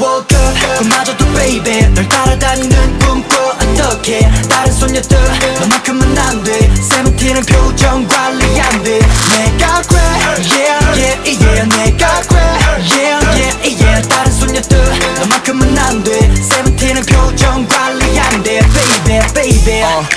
Woke up 그마저도 baby. 널 따라다니는 꿈꿔 어떡해 다른 소녀들 너만큼은 안돼. 세븐틴은 표정 관리 안돼 내가 그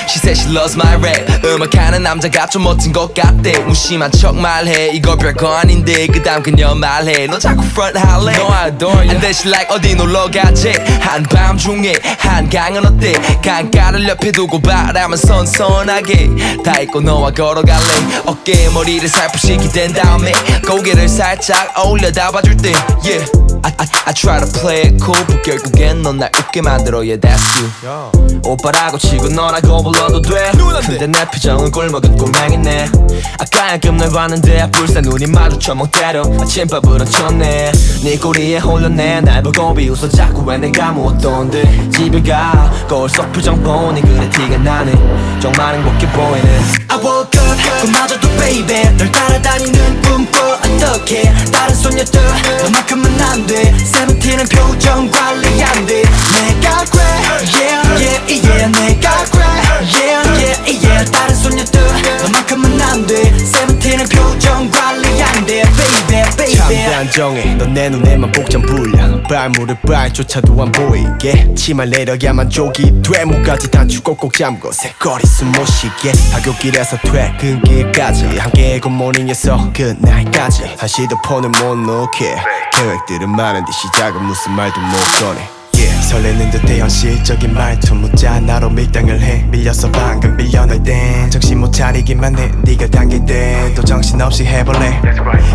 she said she loves my rap. 음악하는 남자가 좀 멋진 것 같대. 무심한 척 말해. 이거 별거 아닌데 그 다음 그녀 말해. 너 자꾸 front 할래? No I adore you And then she like 어디 놀러 가지? 한밤중에 한강은 어때? 강가를 옆에 두고 바람은 선선하게. 다 잊고 너와 걸어갈래. 어깨에 머리를 살포시 기댄 다음에 고개를 살짝 어울려 담아줄 때 Yeah I, I, try to play it cool but 결국엔 넌 날 웃게 만들어 Yeah that's you. 오빠라고 치고 너라고 불러도 돼. 근데 내 표정은 꿀먹은 꿀맹이네. 아까 야금 널 봤는데 불사 눈이 마주쳐 멍 때려. 아침밥으로 쳤네. 네 꼬리에 홀렸네. 날 보고 비웃어. 자꾸 왜 내가 무엇던데? 집에 가. 거울 속 표정 보니 그래 티가 나네. 정말 행복해 보이네. I woke up 그마저도 baby. 널 따라다니는 꿈꿔. 어떡해. 다른 소녀들 돼. 세븐틴은 표정 관 정해. 넌 내 눈에만 복장 불려 발물을 발조차도 안 보이게. 치마 내려야만 쪽이 돼. 목까지 단추 꼭꼭 잠궈 새거리 숨 못 쉬게. 학교길에서 퇴근길까지. 함께 굿모닝에서 끝날까지. 다시도 폰을 못 놓게. 계획들은 많은데 시작은 무슨 말도 못 꺼내. 설레는 듯해 현실적인 말투 묻자 나로 밀당을 해. 밀려서 방금 빌려낼 땐 정신 못 차리기만 해. 네가 당길 때또 정신없이 해볼래.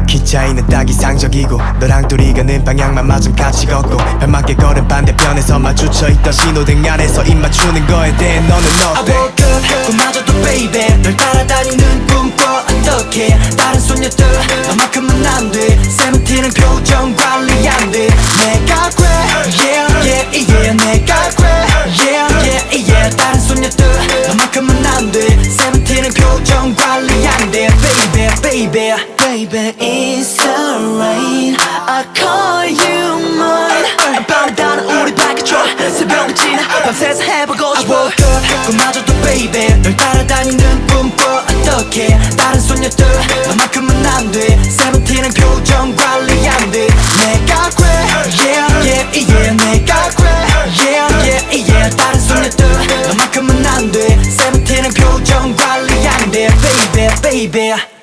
키 차이는 딱 이상적이고 너랑 둘이 가는 방향만 맞으면 같이 걷고 발 맞게 걸은 반대편에서 마주쳐 있던 신호등 아래서 입 맞추는 거에 대해 너는 I 어때? woke up 그마저도 baby 널 따라다니는 꿈꿔 어떡해 다른 소녀들 너만큼은 안돼. 세븐틴은 표정 관리 안돼. 내가 그 표정 관리 안돼 baby baby. Baby it's alright. I call you mine. 밤다는 우리 밝혀줘 새벽이 지나 밤새서 해보고 싶어. I woke up 그마저도 baby. 널 따라다니는 꿈꿔 어떡해 다른 소녀들. 너만큼은 안돼. 세븐틴은 표정 관리 안돼 내가 그래 yeah yeah yeah. 내가 그래 yeah yeah yeah. 다른 소녀들. 너만큼은 안돼. 세븐틴은 표정 관리 안돼 baby baby